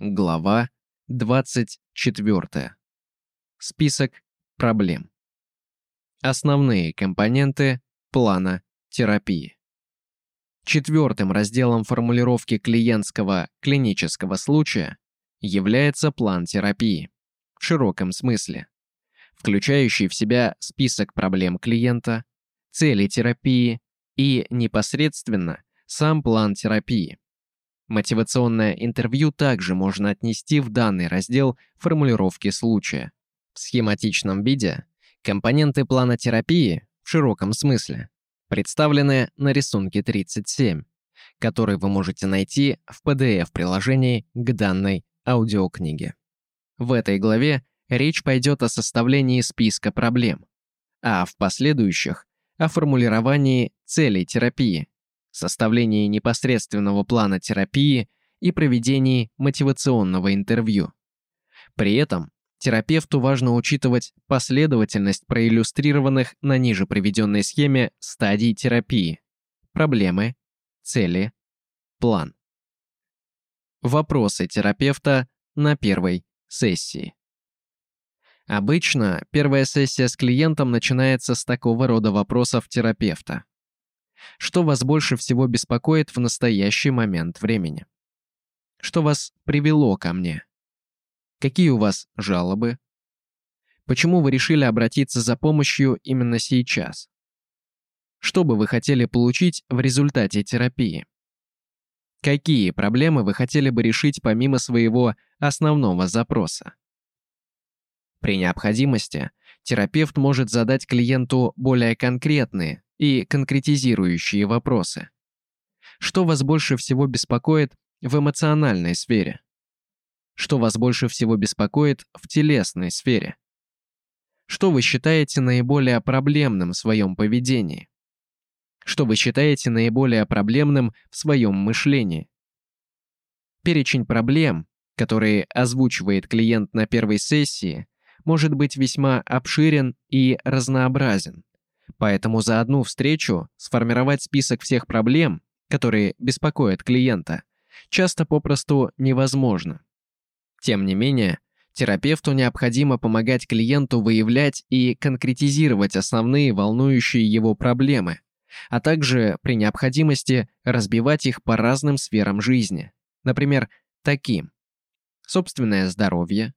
Глава 24. Список проблем. Основные компоненты плана терапии. Четвертым разделом формулировки клиентского клинического случая является план терапии в широком смысле, включающий в себя список проблем клиента, цели терапии и непосредственно сам план терапии. Мотивационное интервью также можно отнести в данный раздел формулировки случая. В схематичном виде компоненты плана терапии в широком смысле представлены на рисунке 37, который вы можете найти в PDF-приложении к данной аудиокниге. В этой главе речь пойдет о составлении списка проблем, а в последующих – о формулировании целей терапии, составлении непосредственного плана терапии и проведении мотивационного интервью. При этом терапевту важно учитывать последовательность проиллюстрированных на ниже приведенной схеме стадий терапии, проблемы, цели, план. Вопросы терапевта на первой сессии. Обычно первая сессия с клиентом начинается с такого рода вопросов терапевта. Что вас больше всего беспокоит в настоящий момент времени? Что вас привело ко мне? Какие у вас жалобы? Почему вы решили обратиться за помощью именно сейчас? Что бы вы хотели получить в результате терапии? Какие проблемы вы хотели бы решить помимо своего основного запроса? При необходимости терапевт может задать клиенту более конкретные, и конкретизирующие вопросы. Что вас больше всего беспокоит в эмоциональной сфере? Что вас больше всего беспокоит в телесной сфере? Что вы считаете наиболее проблемным в своем поведении? Что вы считаете наиболее проблемным в своем мышлении? Перечень проблем, которые озвучивает клиент на первой сессии, может быть весьма обширен и разнообразен. Поэтому за одну встречу сформировать список всех проблем, которые беспокоят клиента, часто попросту невозможно. Тем не менее, терапевту необходимо помогать клиенту выявлять и конкретизировать основные волнующие его проблемы, а также при необходимости разбивать их по разным сферам жизни. Например, таким. Собственное здоровье,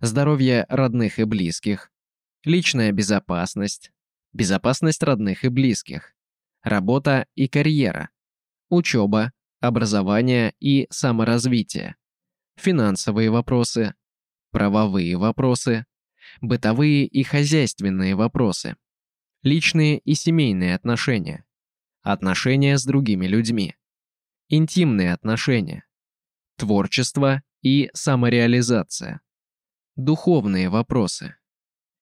здоровье родных и близких, личная безопасность, безопасность родных и близких, работа и карьера, учеба, образование и саморазвитие, финансовые вопросы, правовые вопросы, бытовые и хозяйственные вопросы, личные и семейные отношения, отношения с другими людьми, интимные отношения, творчество и самореализация, духовные вопросы,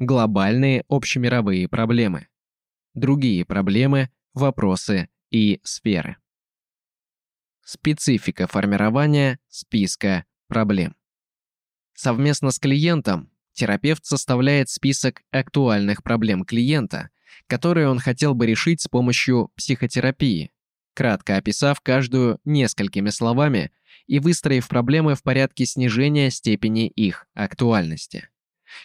глобальные общемировые проблемы, другие проблемы, вопросы и сферы. Специфика формирования списка проблем. Совместно с клиентом терапевт составляет список актуальных проблем клиента, которые он хотел бы решить с помощью психотерапии, кратко описав каждую несколькими словами и выстроив проблемы в порядке снижения степени их актуальности.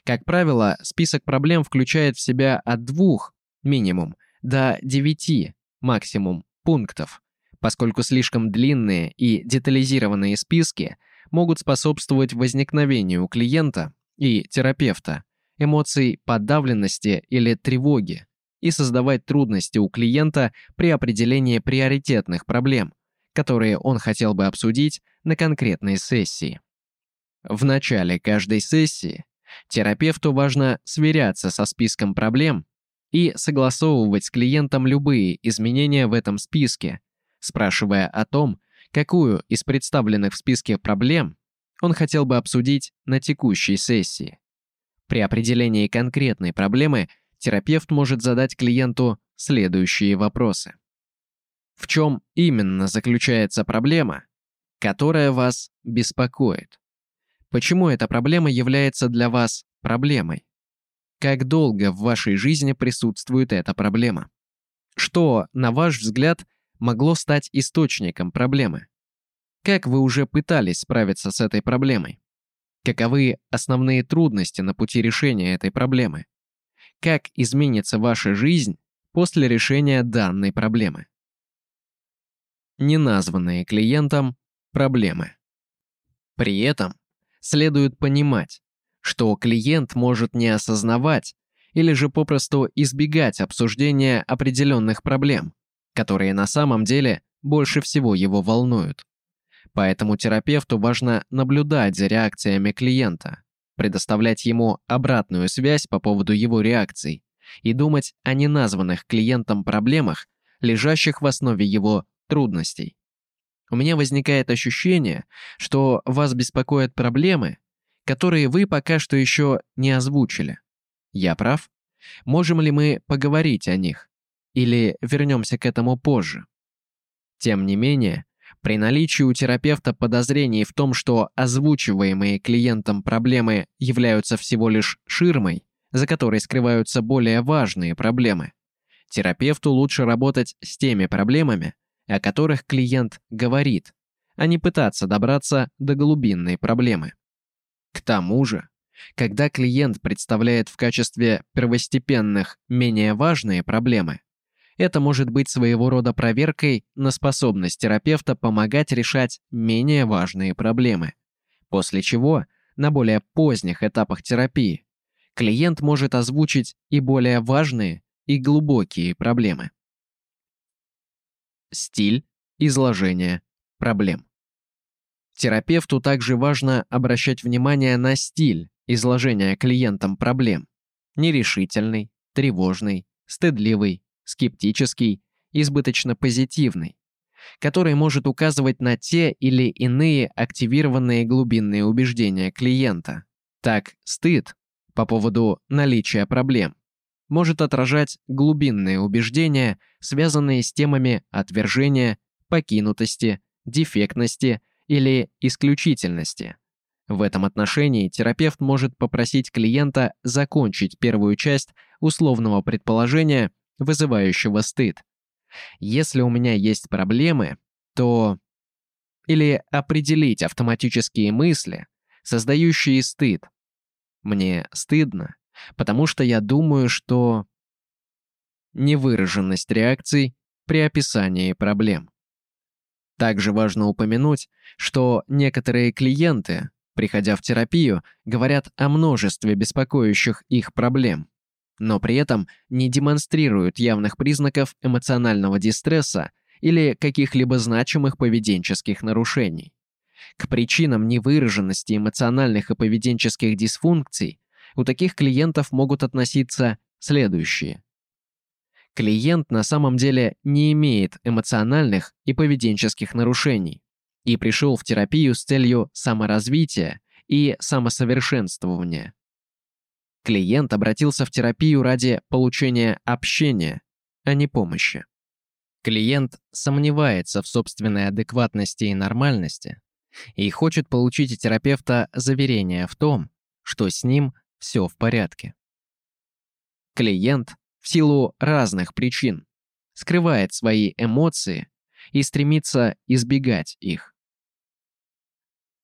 Как правило, список проблем включает в себя от двух, минимум, до девяти, максимум, пунктов, поскольку слишком длинные и детализированные списки могут способствовать возникновению у клиента и терапевта эмоций подавленности или тревоги и создавать трудности у клиента при определении приоритетных проблем, которые он хотел бы обсудить на конкретной сессии. В начале каждой сессии Терапевту важно сверяться со списком проблем и согласовывать с клиентом любые изменения в этом списке, спрашивая о том, какую из представленных в списке проблем он хотел бы обсудить на текущей сессии. При определении конкретной проблемы терапевт может задать клиенту следующие вопросы. В чем именно заключается проблема, которая вас беспокоит? Почему эта проблема является для вас проблемой? Как долго в вашей жизни присутствует эта проблема? Что, на ваш взгляд, могло стать источником проблемы? Как вы уже пытались справиться с этой проблемой? Каковы основные трудности на пути решения этой проблемы? Как изменится ваша жизнь после решения данной проблемы? Неназванные клиентам проблемы. При этом следует понимать, что клиент может не осознавать или же попросту избегать обсуждения определенных проблем, которые на самом деле больше всего его волнуют. Поэтому терапевту важно наблюдать за реакциями клиента, предоставлять ему обратную связь по поводу его реакций и думать о неназванных клиентом проблемах, лежащих в основе его трудностей. У меня возникает ощущение, что вас беспокоят проблемы, которые вы пока что еще не озвучили. Я прав? Можем ли мы поговорить о них? Или вернемся к этому позже? Тем не менее, при наличии у терапевта подозрений в том, что озвучиваемые клиентом проблемы являются всего лишь ширмой, за которой скрываются более важные проблемы, терапевту лучше работать с теми проблемами, о которых клиент говорит, а не пытаться добраться до глубинной проблемы. К тому же, когда клиент представляет в качестве первостепенных менее важные проблемы, это может быть своего рода проверкой на способность терапевта помогать решать менее важные проблемы. После чего, на более поздних этапах терапии, клиент может озвучить и более важные, и глубокие проблемы. Стиль изложения проблем. Терапевту также важно обращать внимание на стиль изложения клиентам проблем. Нерешительный, тревожный, стыдливый, скептический, избыточно позитивный, который может указывать на те или иные активированные глубинные убеждения клиента. Так, стыд по поводу наличия проблем может отражать глубинные убеждения, связанные с темами отвержения, покинутости, дефектности или исключительности. В этом отношении терапевт может попросить клиента закончить первую часть условного предположения вызывающего стыд. Если у меня есть проблемы, то... Или определить автоматические мысли, создающие стыд. Мне стыдно, потому что я думаю, что... Невыраженность реакций при описании проблем. Также важно упомянуть, что некоторые клиенты, приходя в терапию, говорят о множестве беспокоящих их проблем но при этом не демонстрируют явных признаков эмоционального дистресса или каких-либо значимых поведенческих нарушений. К причинам невыраженности эмоциональных и поведенческих дисфункций у таких клиентов могут относиться следующие. Клиент на самом деле не имеет эмоциональных и поведенческих нарушений и пришел в терапию с целью саморазвития и самосовершенствования. Клиент обратился в терапию ради получения общения, а не помощи. Клиент сомневается в собственной адекватности и нормальности и хочет получить у терапевта заверение в том, что с ним все в порядке. Клиент в силу разных причин скрывает свои эмоции и стремится избегать их.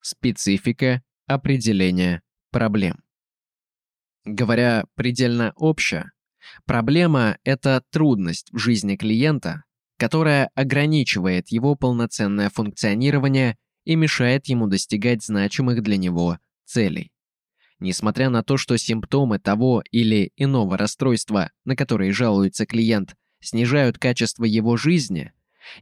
Специфика определения проблем. Говоря предельно обще, проблема – это трудность в жизни клиента, которая ограничивает его полноценное функционирование и мешает ему достигать значимых для него целей. Несмотря на то, что симптомы того или иного расстройства, на которые жалуется клиент, снижают качество его жизни,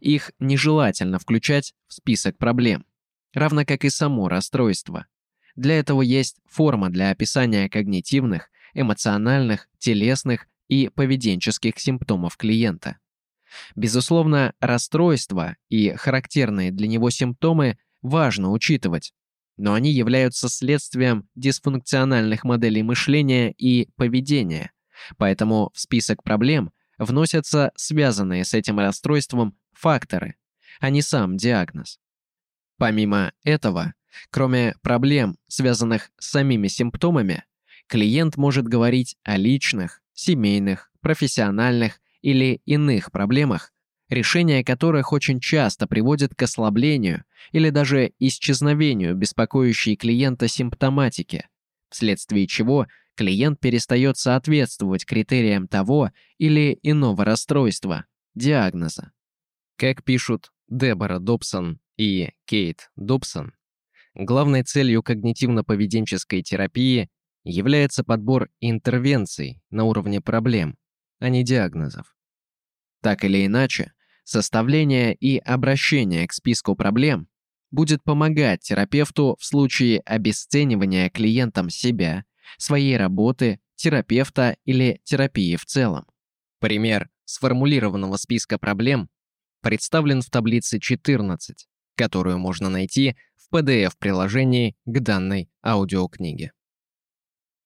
их нежелательно включать в список проблем, равно как и само расстройство. Для этого есть форма для описания когнитивных, эмоциональных, телесных и поведенческих симптомов клиента. Безусловно, расстройства и характерные для него симптомы важно учитывать, но они являются следствием дисфункциональных моделей мышления и поведения, поэтому в список проблем вносятся связанные с этим расстройством факторы, а не сам диагноз. Помимо этого, Кроме проблем, связанных с самими симптомами, клиент может говорить о личных, семейных, профессиональных или иных проблемах, решение которых очень часто приводит к ослаблению или даже исчезновению беспокоящей клиента симптоматики, вследствие чего клиент перестает соответствовать критериям того или иного расстройства, диагноза. Как пишут Дебора Добсон и Кейт Добсон, главной целью когнитивно-поведенческой терапии является подбор интервенций на уровне проблем, а не диагнозов. Так или иначе, составление и обращение к списку проблем будет помогать терапевту в случае обесценивания клиентом себя, своей работы, терапевта или терапии в целом. Пример сформулированного списка проблем представлен в таблице 14, которую можно найти в PDF-приложении к данной аудиокниге.